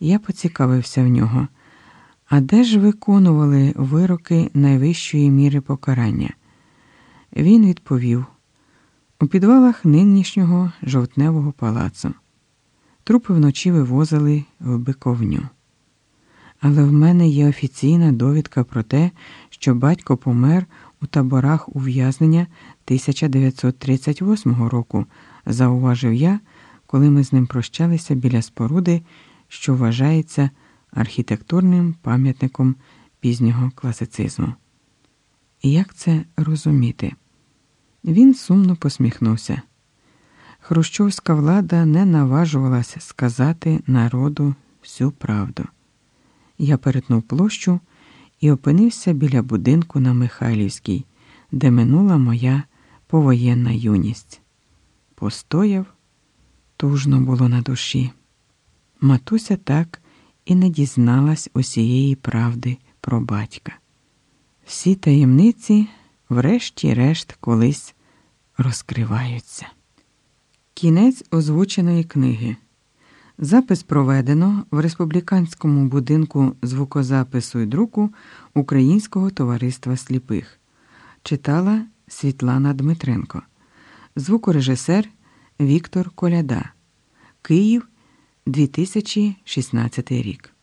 Я поцікавився в нього. А де ж виконували вироки найвищої міри покарання? Він відповів у підвалах нинішнього жовтневого палацу. Трупи вночі вивозили в биковню. Але в мене є офіційна довідка про те, що батько помер у таборах ув'язнення 1938 року, зауважив я, коли ми з ним прощалися біля споруди, що вважається архітектурним пам'ятником пізнього класицизму. І як це розуміти? Він сумно посміхнувся. Хрущовська влада не наважувалася сказати народу всю правду. Я перетнув площу і опинився біля будинку на Михайлівській, де минула моя повоєнна юність. Постояв, тужно було на душі. Матуся так і не дізналась усієї правди про батька. Всі таємниці, врешті-решт, колись розкриваються. Кінець озвученої книги. Запис проведено в республіканському будинку звукозапису і друку Українського товариства сліпих. Читала Світлана Дмитренко, звукорежисер Віктор Коляда. Київ 2016 рік.